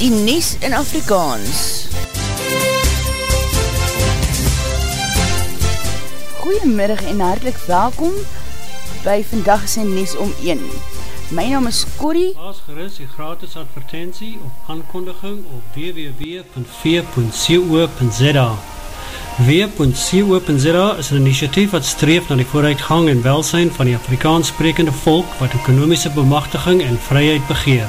die Nes in Afrikaans. Goeiemiddag en hartelijk welkom by vandag sy Nes om 1. My naam is Corrie. Paas gerust die gratis advertentie op aankondiging op www.v.co.za W.co.za is een initiatief wat streef na die vooruitgang en welsijn van die Afrikaans sprekende volk wat ekonomische bemachtiging en vryheid begeer,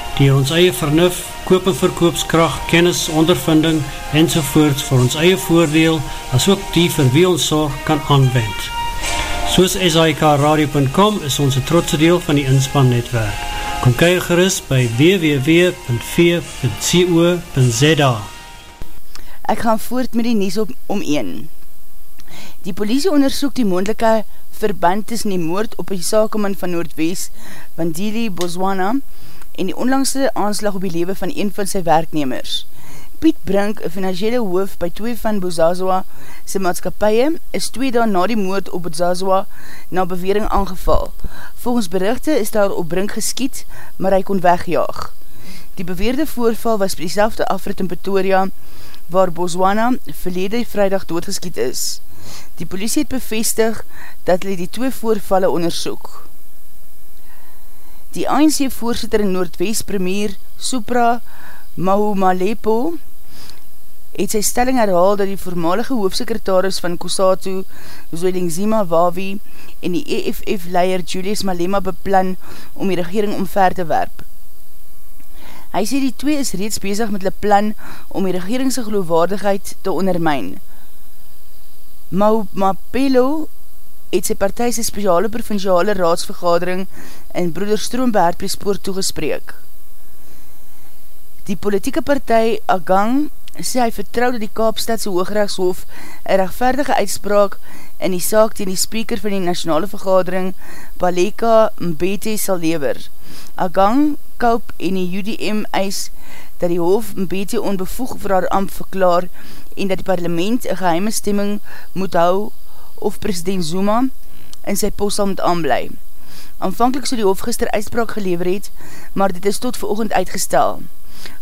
die ons eie vernuf, koop en verkoopskracht, kennis, ondervinding en sovoorts vir ons eie voordeel as ook die vir wie ons zorg kan aanwend. Soos SIKRadio.com is ons een trotse deel van die inspannetwerk. Kom kyk gerust by www.v.co.za Ek gaan voort met die nies op, om 1. Die polisie onderzoek die moendelike verband tussen die moord op die sakeman van Noordwest, Vandili Boswana, en die onlangste aanslag op die lewe van een van sy werknemers. Piet Brink, een financiële hoof by twee van Bozazwa sy maatskapie, is twee daan na die moord op Bozazwa na bewering aangeval. Volgens berichte is daar op Brink geskiet, maar hy kon wegjaag. Die beweerde voorval was by die selfde afrit in Pretoria, waar Boswana verlede vrijdag doodgeskiet is. Die politie het bevestig dat hulle die twee voorvalle onderzoek. Die ANC voorzitter in Noordwest premier Supra Mahumalepo het sy stelling herhaal dat die voormalige hoofsekretaris van Kusatu, Zwelingzima Wawi en die EFF-leier Julius Malema beplan om die regering omver te werp. Hy sê die twee is reeds bezig met die plan om die regeringse geloofwaardigheid te ondermijn. Mapelo het sy partij sy speciale provinciale raadsvergadering in Broederstroom Behartpriespoort toegespreek. Die politieke partij Agang sê hy vertrouwde die Kaapstadse Hoogrechtshof een rechtvaardige uitspraak in die saak tegen die speaker van die nationale vergadering Baleka Mbete sal lever. Agang, Kaup en die UDM eis dat die hof Mbete onbevoeg vir haar amp verklaar en dat die parlement een geheime stemming moet hou of president Zuma in sy post sal moet aanblij. Aanvankelijk so die hof gister uitspraak gelever het, maar dit is tot veroogend uitgestel.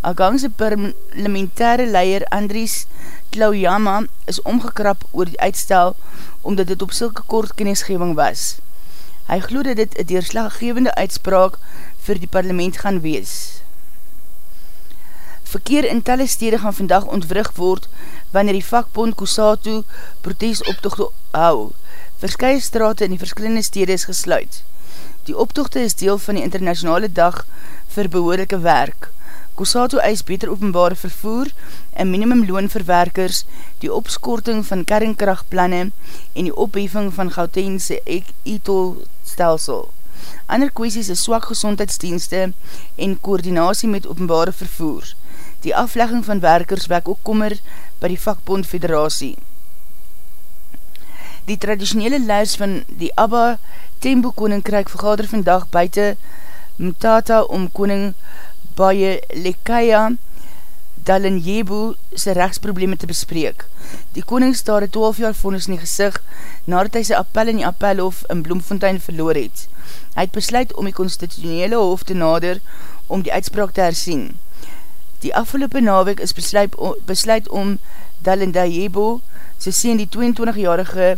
Agangse parlementaire leier Andries Tlauyama is omgekrap oor die uitstel omdat dit op sylke kort kennisgeving was. Hy gloed dat dit een deerslaggevende uitspraak vir die parlement gaan wees. Verkeer in talle stede gaan vandag ontwrig word wanneer die vakbond Kusatu protesoptochte hou. Verskye strate in die verskillende stede is gesluit. Die optochte is deel van die internationale dag vir behoorlijke werk. Kusatu eis beter openbare vervoer en minimumloon vir werkers, die opskorting van kernkrachtplanne en die opheving van Gautengse e-tol-stelsel. Ander kwesties is swak gezondheidsdienste en koordinatie met openbare vervoer. Die aflegging van werkers wek ook kommer by die vakbond federatie. Die traditionele lijst van die Abba Tembo Koninkryk vergader vandag buiten Mtata om koning Baye Lekaya Dalinjebu sy rechtsprobleme te bespreek. Die koning staar 12 jaar vonnis in die gezicht nadat hy sy appel in die appelhof in Bloemfontein verloor het. Hy het besluit om die constitutionele hof te nader om die uitspraak te herzien. Die afgelopen nawek is besluit, besluit om Dalindayebo, sy sien die 22-jarige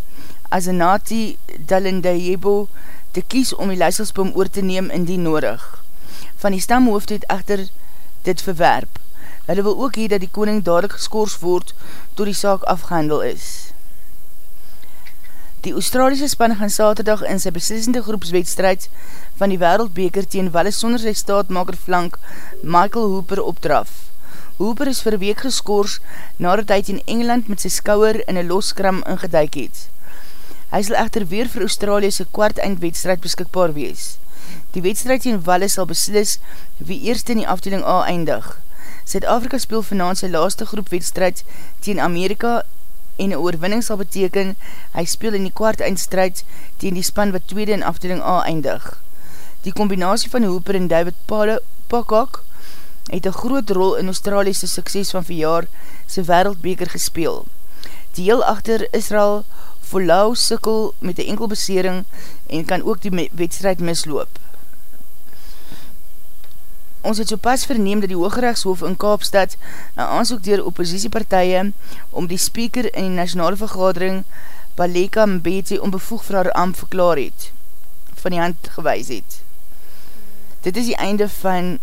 Azenati Dalindayebo, te kies om die leiselsboom oor te neem in die nodig. Van die stamhoofd het echter dit verwerp. Hulle wil ook hee dat die koning dadelijk geskoors word to die saak afgehandel is. Die Australiese span gaan saterdag in sy beslissende groepswedstrijd van die wereldbeker teen Wallis sonder sy staatmaker flank Michael Hooper opdraf. Hooper is vir week geskoors nadat hy teen Engeland met sy skouwer in een loskram ingeduik het. Hy sal echter weer vir Australiese kwart eindwedstrijd beskikbaar wees. Die wedstrijd teen Wallis sal beslis wie eerst in die afdeling A eindig. Zuid-Afrika speel vanaan sy laaste groepwedstrijd teen Amerika en een oorwinning sal beteken, hy speel in die kwart eindstrijd tegen die span wat tweede in afdeling A eindig. Die combinatie van Hooper en David Pakak het een groot rol in Australiese sukses van verjaar sy wereldbeker gespeel. Die heel achter Israel Volau sikkel met die enkel besering en kan ook die wedstrijd misloop. Ons het so pas verneem dat die Hoogrechtshof in Kaapstad een aansoek dier oppositiepartije om die speaker in die nationale vergadering Baleka Mbete onbevoeg vir haar amp verklaar het, van die hand gewys het. Dit is die einde van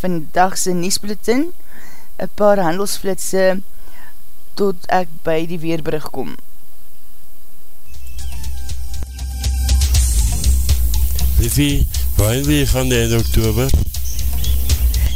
vandagse Niesbulletin, een paar handelsflitse tot ek by die weerbrug kom. Liffie, waar wil jy gaan die einde oktober?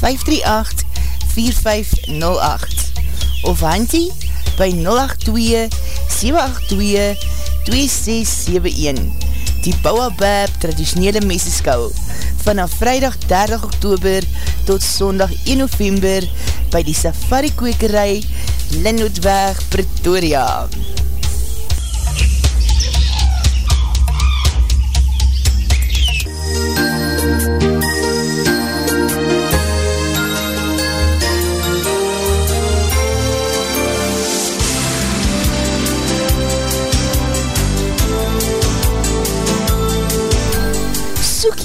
538-4508 of Hantie by 082-782-2671 Die Bouwabab traditionele meseskou vanaf vrijdag 30 oktober tot sondag 1 november by die Safari Kwekerij Linnootweg Pretoria.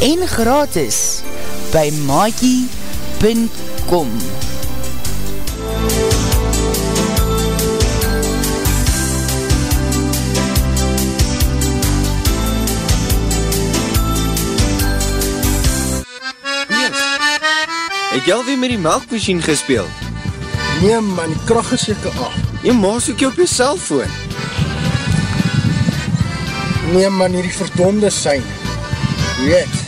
en gratis by maakie.com Het jy alweer met die melkmachine gespeel? Nee man, die kracht is jyke af. Jy maas ook jy op jy cellfoon. Nee man, hier die verdonde sein. Weet,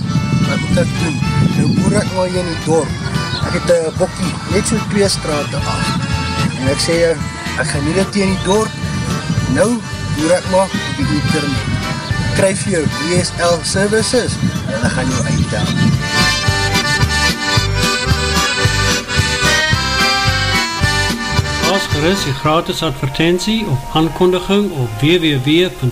wat moet ek doen? Nou boer ek maar hier in die dorp. Ek het een bokkie, net so twee straten af. En ek sê, ek gaan nie dit in die dorp, nou boer ek maar op die internet. Kryf jou DSL services, en dan gaan jou uitdaan. plaas gerust die gratis advertentie of aankondiging op www.v.co.za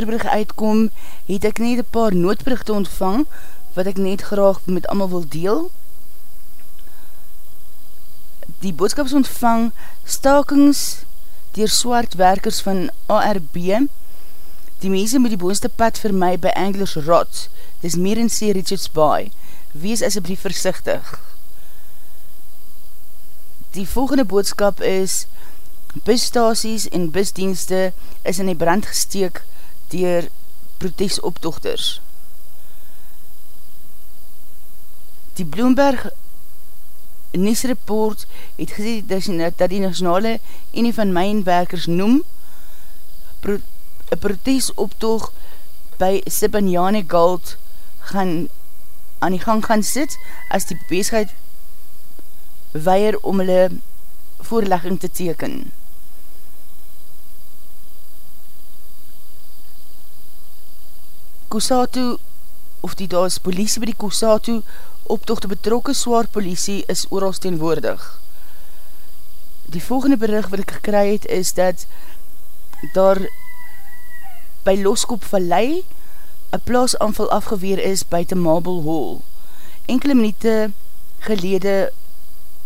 weerbrug uitkom, het ek net een paar noodberichte ontvang, wat ek net graag met allemaal wil deel. Die boodskaps ontvang stakings dier swart werkers van ARB. Die mense moet die boonste pad vir my by Anglers Rot, dis meer in C. Richards Bay. Wees asjeblief versichtig. Die volgende boodskap is, busstasies en busdienste is in die brand gesteek dier protesoptochters. Die Bloomberg Niesreport het gesê dat die nationale enie van mijnwerkers noem pro, protesoptocht by Sibanyane Gold gaan aan die gang gaan sit as die bescheid weier om hulle voorlegging te teken. Kusatu, of die daar is politie by die Kusatu, optocht die betrokke zwaar politie is oorals teenwoordig. Die volgende bericht wat ek gekry het is dat daar by Loskop Vallei een plaasanval afgeweer is buiten Marble Hall. Enkele minuute gelede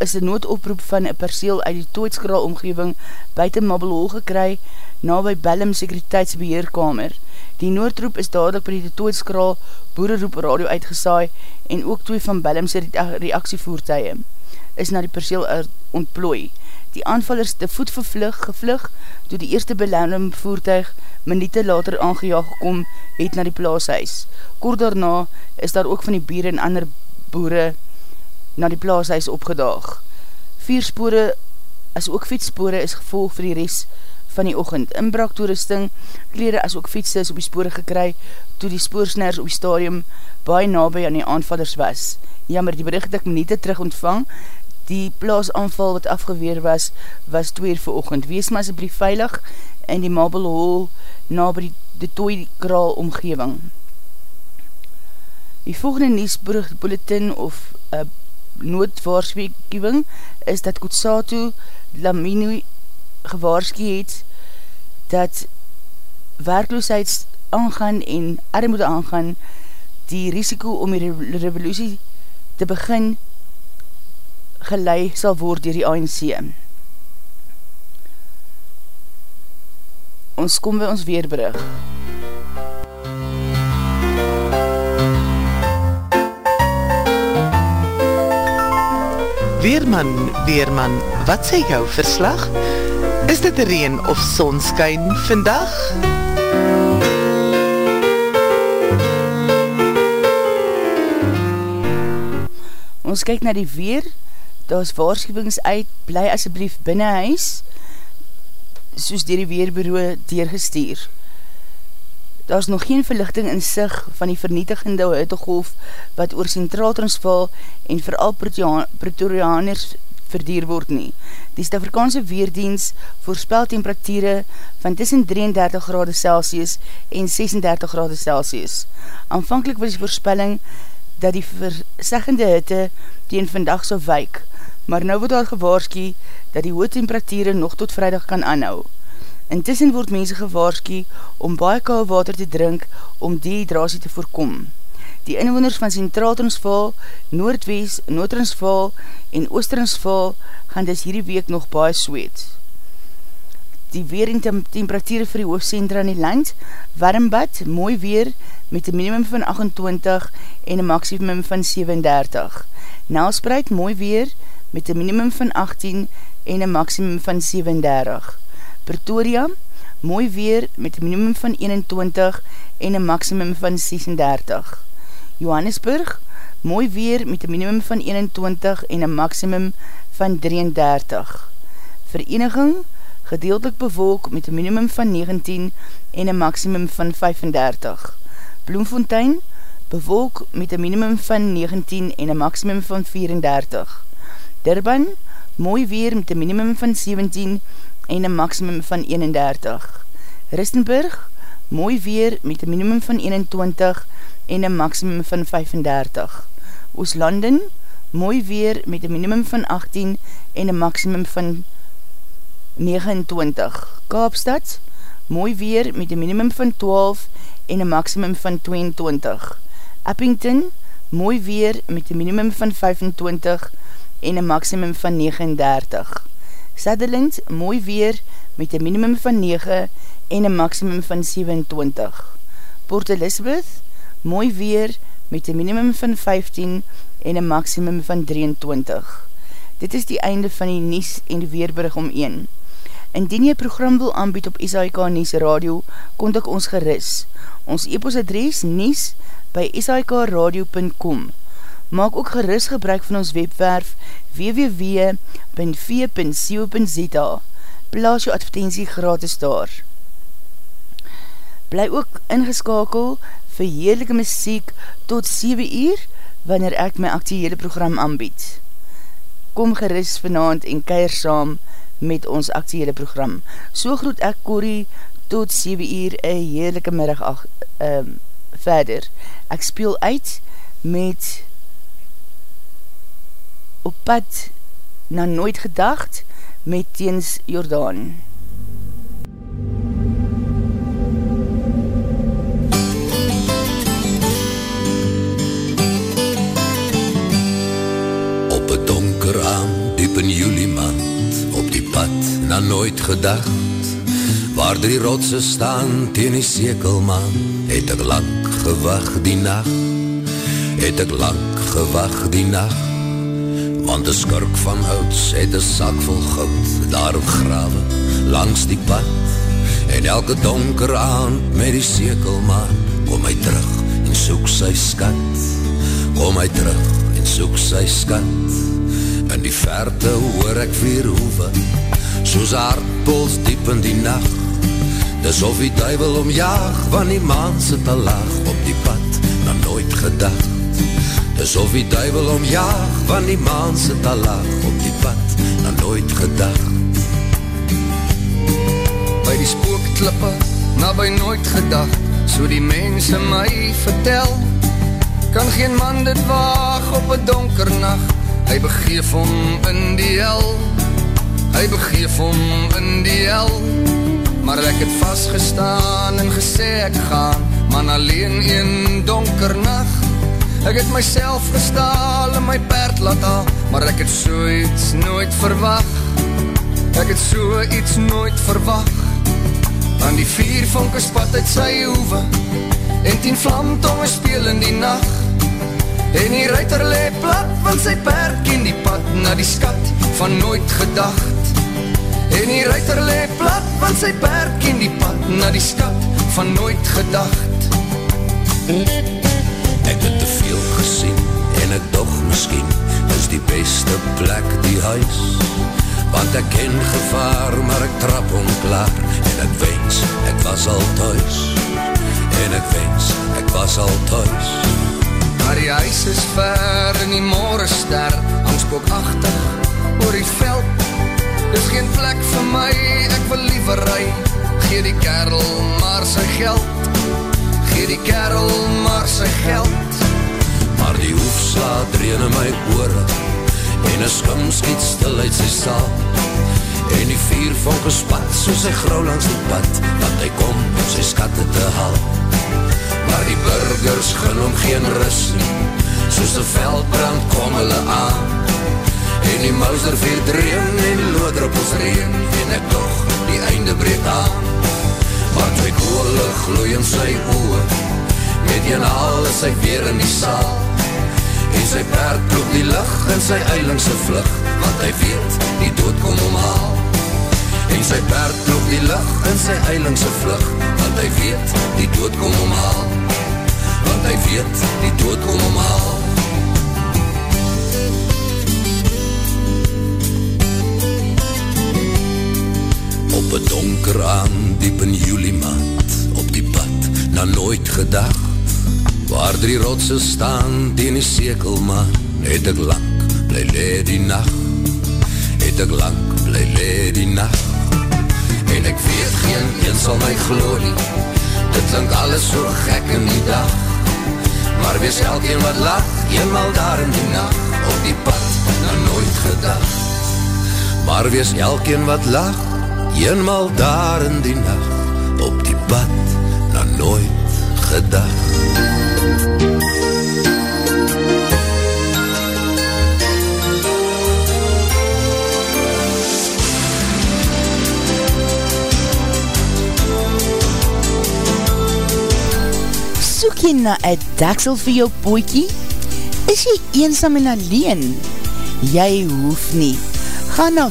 is die noodoproep van een perseel uit die Tooitskraal omgeving buiten Marble Hall gekry na by Bellum Sekuriteitsbeheerkamer. Die noodroep is dadelijk by die Tooitskraal boereroep radio uitgesaai en ook twee van Bellum se reaksievoertuie is na die perseel ontplooi. Die aanvallers te voet vervlug, gevlug, toe die eerste Bellum voertuig minute later aangejaag gekom het na die plaashuis. Kort daarna is daar ook van die bier en ander boere na die plaashuis opgedaag. Vier spore as ook fietsspore is gevolg vir die rest van die ochend. Inbraak toerusting, kleren as ook fietsen is op die spore gekry toe die spoorsners op die stadium baie nabij aan die aanvallers was. Jammer, die bericht ek minuut terug ontvang, die plaasanval wat afgeweer was, was 2 uur vir ochend. Wees maar asblief veilig in die Marble Hall na by die, die tooi kraal omgeving. Die volgende nieuwsbrug bulletin of uh, noodwaarswekiewing is dat Kutsatu Laminu gewaarski het dat werkloosheid aangaan en armoede aangaan die risiko om die revolutie te begin gelei sal word dier die ANC. Ons kom by ons weerbrug. Weerman, Weerman, wat sê jou verslag? Is dit reen of sonskyn vandag? Ons kyk na die weer, daar is waarschuwings uit, bly asjeblief binnen huis, soos dier die weerbureau deurgestuur. Daar is nog geen verlichting in sig van die vernietigende hittegolf wat oor Centraal Transvaal en vooral Pretorianers verdier word nie. Die Stafrikaanse Weerdienst voorspel temperatuurde van tussen 33 grade Celsius en 36 grade Celsius. Aanvankelijk was die voorspelling dat die verseggende hitte teen vandag sal wyk, maar nou word daar gewaarski dat die hoë temperatuurde nog tot vrijdag kan aanhou. Intussen word mense gewaarski om baie kouwe water te drink om dehydrasie te voorkom. Die inwoners van Centraal-Transvaal, Noordwees, Noord-Transvaal en Oost-Transvaal gaan dis hierdie week nog baie sweet. Die weer en tem temperatuur vir die hoofdcentra in die land, warmbad, mooi weer met een minimum van 28 en een maximum van 37. Nelspreid, mooi weer met een minimum van 18 en een maximum van 37. Pretoria, mooi weer met een minimum van 21 en een maximum van 36. Johannesburg, mooi weer met een minimum van 21 en een maximum van 33. Vereniging, gedeeltelik bewolk met een minimum van 19 en een maximum van 35. Bloemfontein, bewolk met een minimum van 19 en een maximum van 34. Durban, mooi weer met een minimum van 17 en een maximum van 31. Ristenburg, mooi weer met een minimum van 21 en een maximum van 35. Ooslanden, mooi weer met een minimum van 18 en een maximum van 29. Kaapstad, mooi weer met een minimum van 12 en een maximum van 22. Eppington, mooi weer met een minimum van 25 en een maximum van 39. Sutherland, mooi weer met een minimum van 9 en een maximum van 27. Port Elizabeth, mooi weer met een minimum van 15 en een maximum van 23. Dit is die einde van die Nies en die Weerbrug om 1. Indien jy program wil aanbied op SAIK Nies Radio, kontak ons geris. Ons e-post adres nies by sikradio.com Maak ook geris gebruik van ons webwerf www.v.co.za Plaas jou advertentie gratis daar. Bly ook ingeskakel vir heerlijke muziek tot 7 uur wanneer ek my actiehele program aanbied. Kom geris vanavond en keir saam met ons actiehele program. So groet ek Corrie tot 7 uur een heerlijke middag ach, um, verder. Ek speel uit met op pad na nooit gedacht met Teens Jordaan. Na nooit gedacht, waar drie rotse staan teen die sekelman, het ek lang gewacht die nacht, het ek lang gewacht die nacht, want een skurk van houts het een sak vol goud, daarop grawe, langs die pad, en elke donker aan, met die sekelman, kom hy terug, en soek sy skat, kom hy terug, en soek sy skat, in die verte hoor ek vier hoeve, soos aardpols diep in die nacht, dis of die duivel omjaag, van die maan sit al laag, op die pad, na nooit gedacht, dis of die duivel omjaag, van die maan sit al laag, op die pad, na nooit gedacht. By die spookklippe, na by nooit gedacht, so die mense my vertel, kan geen man dit waag op een donker nacht, hy begeef om in die hel, hy begeef om in die hel, maar ek het vastgestaan en gesê ek gaan, man alleen een donker nacht, ek het myself gestaal en my perd laat haal, maar ek het so iets nooit verwacht, ek het so iets nooit verwacht, aan die vier vonke spat uit sy hoeve, en tien vlamtonge speel in die nacht, En die ruiter le plat, want sy perd ken die pad na die skat van nooit gedacht. En die ruiter le plat, want sy perd ken die pad na die skat van nooit gedacht. Ek het te veel gesien en ek doch miskien is die beste plek die huis. Want ek ken gevaar, maar ek trap onklaar en ek wens ek was al thuis. En ek wens ek was al thuis. Maar die huis is ver in die morgenster, angspookachtig oor die veld. Dis geen plek vir my, ek wil liever rui, gee die kerel maar sy geld. Gee die kerel maar sy geld. Maar die hoefslaat dreen in my oore, en een skim skiet stil uit sy saal. En die vier vonke spat, soos hy grauw langs die pad, want hy kom om sy skatte te haal. Maar die burgers gun om geen rust nie, soos die veldbrand kom hulle aan. En die mouser vier dreem en loodruppels reen, en ek toch die einde breek aan. Maar twee koole gloei in sy oe, met een haal is hy weer in die saal. En sy paard ploeg die licht in sy eilingse vlug, want hy weet die dood kom omhaal. En sy paard ploeg die licht in sy eilingse vlug, want hy weet die dood kom omhaal. Want hy weet die dood kom omhaal. Donker aan, diep in juli maand, op die pad, na nooit gedacht, waar drie rotse staan, die in die sekelman, het ek lang, bly le die nacht, het ek lang, bly le die nacht, en ek weet geen een sal my glorie, dit klink alles so gek in die dag, maar wees elkeen wat lach, eenmaal daar in die nacht, op die pad, na nooit gedacht, maar wees elkeen wat lach, eenmaal daar in die nacht, op die pad, na nooit gedacht. Soek jy na een daksel vir jou poekie? Is jy eensam en alleen? Jy hoef nie. Ga na